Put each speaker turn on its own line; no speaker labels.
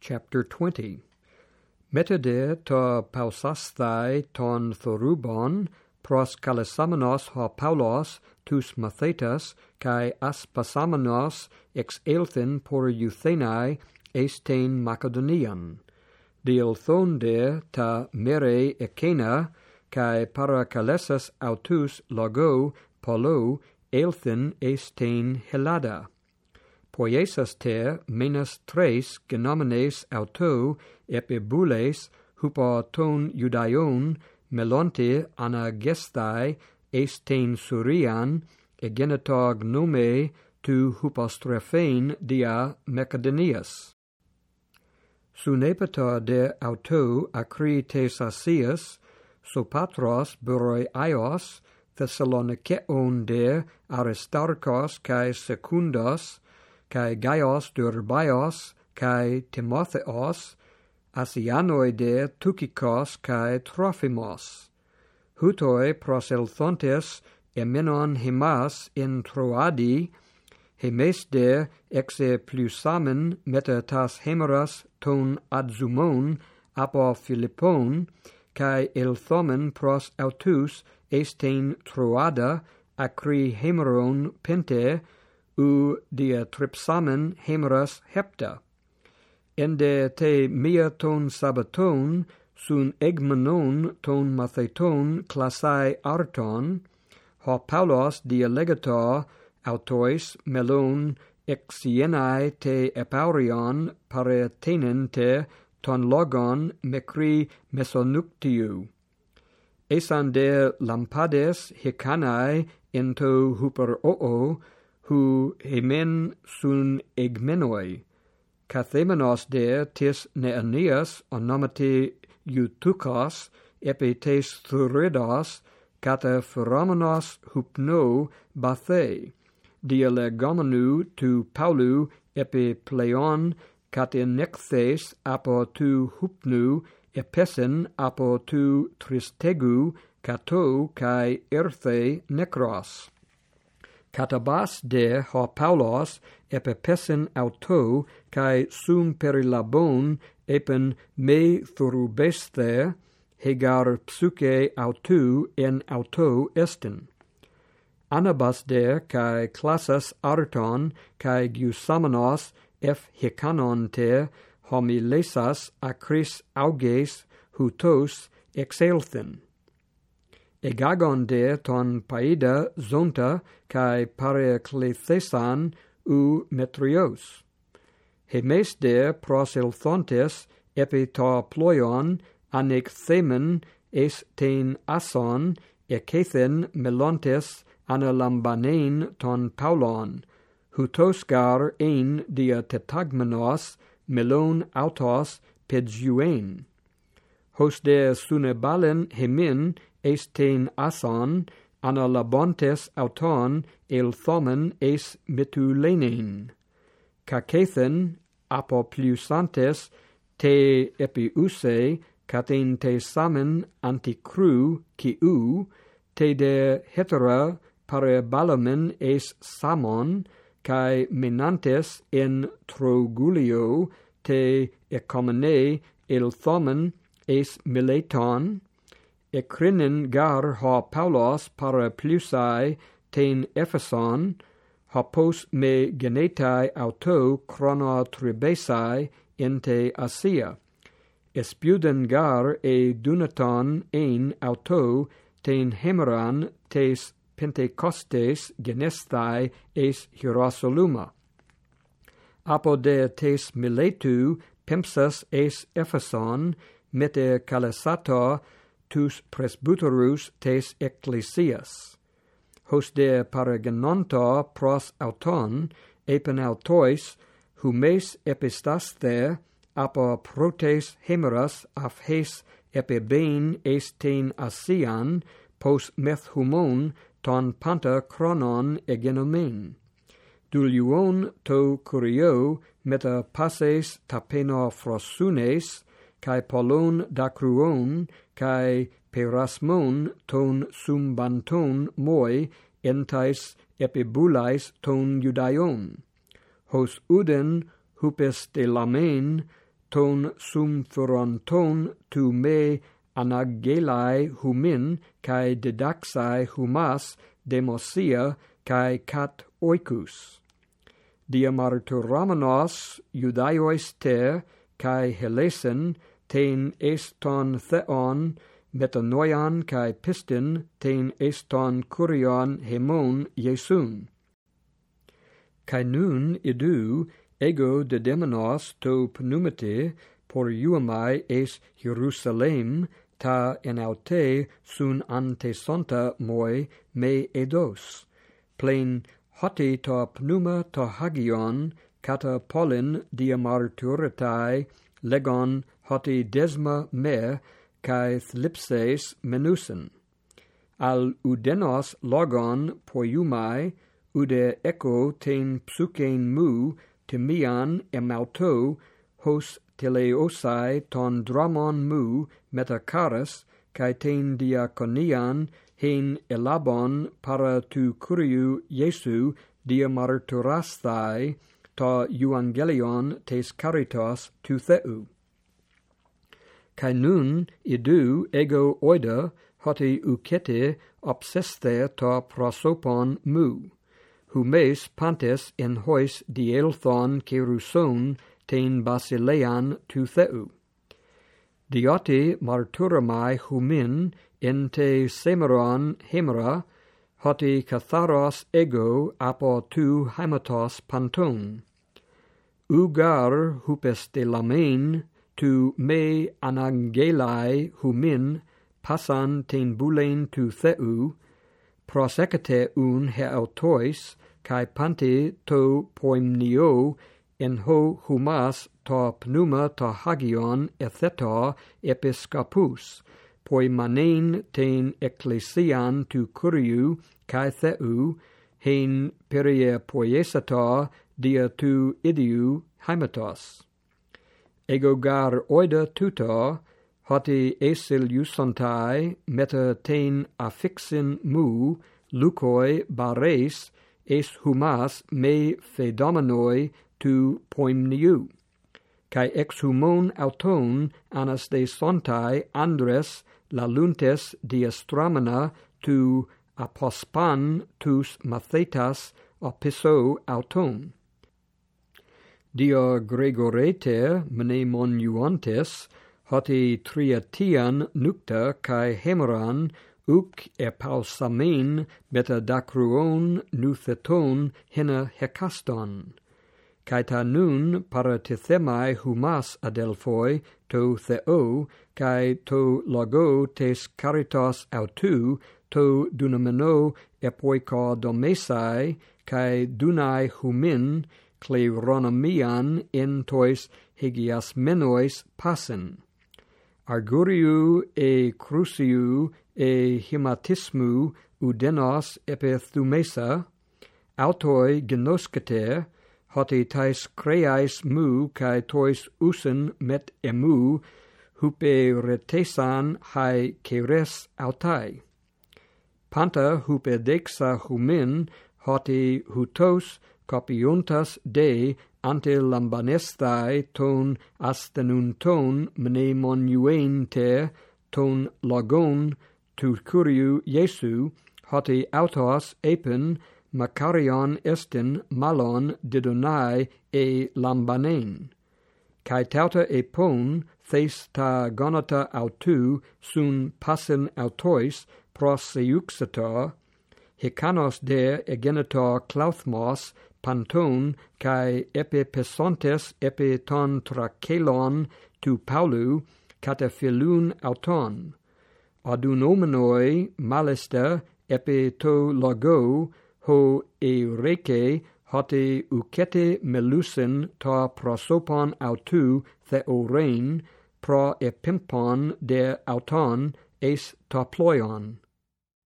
Chapter 20 Metade to pausasthai ton thorubon pros kalesamenos ho paulos tus mathetas kai aspasamenos ex elthen por euthenai estein macedonian. Dielthonde ta mere ekena kai parakalesas autus logo polo elthen estein helada poiesas ter menas tres genomenes auto epibules hupoton judaion melonte anagestai estein surian egenetog nome tu hupostrephein dia Macedonias. sunepata de auto acri tesasias, sopatros buroi aios, thessalonikeon de Aristarchos kai Secundos, cae Gaios Durbaios, cae Timotheos, Asianoi de Tukikos cae Trophimos. Hutoi proselthontes emenon himas in Troadi, hemes de exe plusamen meta tas hemeras ton adzumon apo Philippon, cae elthomen pros autus estein Troada acri hemeron pente, u dia tripsamen hemeras hepta. Ende te mia ton sabaton, sun egmenon ton matheton classai arton, ha paulos dia legata autois melon exienae te epaurion paretenente ton logon mecri mesonuctiu. Esan de lampades hicanae into huper oo, hu hemen sun egmenoi, kathemenos de tis neaneas onomate eutukos, epi tes thurydos, kata pheromenos hupno bathe, dialegomenu tu paulu epi pleon, kate apo tu hupnu, epesen apo tu tristegu, kato kai erthe nekros catabas de ho paulos epepesen auto kai sum perilabon epen me thurubeste hegar psuke autu en auto estin anabas de kai classas arton kai giusamenos ef hikanon te homilesas acris auges hutos exelthin egagon de ton paida zonta kai pareklethesan u metrios. Hemes de proselthontes epi ta ploion anekthemen es ten ason ekethen melontes analambanein ton paulon hutosgar ein dia tetagmenos melon autos pedjuen hos de sunebalen hemin estein ason analabontes auton el thomen es mitulenin kakethen apo plusantes te epiuse caten te samen anticru ciu te de hetera parabalamen es samon kai menantes in trogulio te ecomene el thomen es mileton ecrinen gar ha Paulos para plusai ten Epheson, ha pos me genetai auto chrono tribesai ente Asia. Espuden gar e dunaton ein auto ten hemeran tes Pentecostes genestai es Hierosoluma. Apode tes Miletu, Pemsas es Epheson, mete Calesato, tus presbyterus tes ecclesias. Hos de paragononta pros auton epen autois, humes epistaste apo protes hemeras af hes epibein estein asian pos methumon ton panta chronon egenomen. Dulion to curio meta passes tapeno frosunes cae polon dacruon, cae perasmon ton sumbanton moi, entais epibulais ton judaion. Hos uden hupes de lamen, ton sum feronton tu me anagelai humin, cae didaxai humas demosia, cae cat oicus. ramanos judaios ter, cae helesen, ten eston theon, metanoian kai pistin, ten eston kurion hemon jesun Kai nun idu ego de demonos to pneumate por iumae es Jerusalem ta en aute sun ante sonta moi me edos. Plain hoti ta pneuma ta hagion kata polin dia marturitae legon hoti desma mer kai thlipses menusen. Al udenos logon poiumai ude echo ten psukein mu timian emauto hos teleosai ton dramon mu metacaris kai ten diakonian hen elabon para tu curiu Jesu dia marturasthai ta euangelion tes caritas tu theu kai nun idu ego oida hoti ukete obseste ta prosopon mu. Humes pantes en hois dielthon keruson ten basilean tu theu diote marturamai humin in te semeron hemera hoti katharos ego apo tu hamatos panton. Ugar hupes de lamen tu me anangelai humin pasan ten bulen tu theu, prosecete un heautois, kai pante to poimnio en ho humas to pneuma to hagion etheta episcopus, poimanein ten ecclesian tu curiu, kai theu, hen perie poiesata dia tu idiu haimatos ego gar oida tuta hoti esil iusontai meta ten affixin mu lucoi bares es humas me fedomenoi tu poimniu. Kai ex humon auton anas de sontai andres la luntes diastramana tu apospan tus mathetas opiso auton. Dia Gregorete mnemoniuantes hoti triatian nukta kai hemeran uc beta dacruon nutheton hena hecaston. Caeta nun paratithemai humas adelphoi to theo, cae to logo tes caritas autu, to dunameno epoica domesai, cae dunai humin, cleronomian in tois higias menois passen. Arguriu e cruciu e himatismu udenos epithumesa, autoi genoscete, hoti tais creais mu cae tois usen met emu, hupe retesan hai ceres autai. Panta hupe dexa humin, hoti hutos copiuntas Dei ante lambanestae ton astenunton mnemonuente ton logon turcuriu Iesu, hoti autos epen Macarion estin malon didonai e lambanen. Cae tauta epon thes ta gonata autu sun passen autois proseuxetor, hicanos de egenitor clauthmos Panton kai epi pesontes epi ton trakelon tu Paulu cataphilun auton. Adunomenoi malester epi to logo ho e reke hote ukete melusin ta prosopon autu theorein pro epimpon de auton es ta ploion.